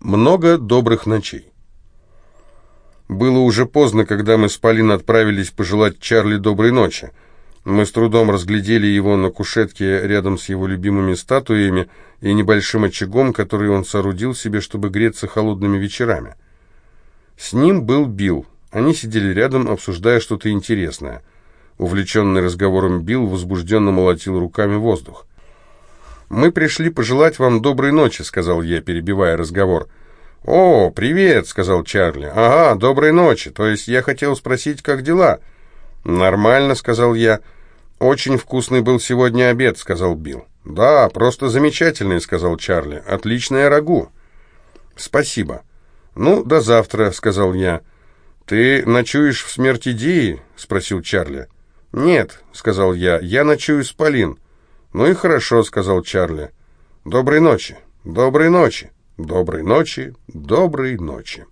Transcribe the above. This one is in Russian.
Много добрых ночей. Было уже поздно, когда мы с Полин отправились пожелать Чарли доброй ночи. Мы с трудом разглядели его на кушетке рядом с его любимыми статуями и небольшим очагом, который он соорудил себе, чтобы греться холодными вечерами. С ним был Билл. Они сидели рядом, обсуждая что-то интересное. Увлеченный разговором Билл возбужденно молотил руками воздух. «Мы пришли пожелать вам доброй ночи», — сказал я, перебивая разговор. «О, привет», — сказал Чарли. «Ага, доброй ночи. То есть я хотел спросить, как дела?» «Нормально», — сказал я. «Очень вкусный был сегодня обед», — сказал Билл. «Да, просто замечательный», — сказал Чарли. «Отличное рагу». «Спасибо». «Ну, до завтра», — сказал я. «Ты ночуешь в смерти Дии?» — спросил Чарли. «Нет», — сказал я, — «я ночую с Полин». «Ну и хорошо», — сказал Чарли. «Доброй ночи, доброй ночи, доброй ночи, доброй ночи».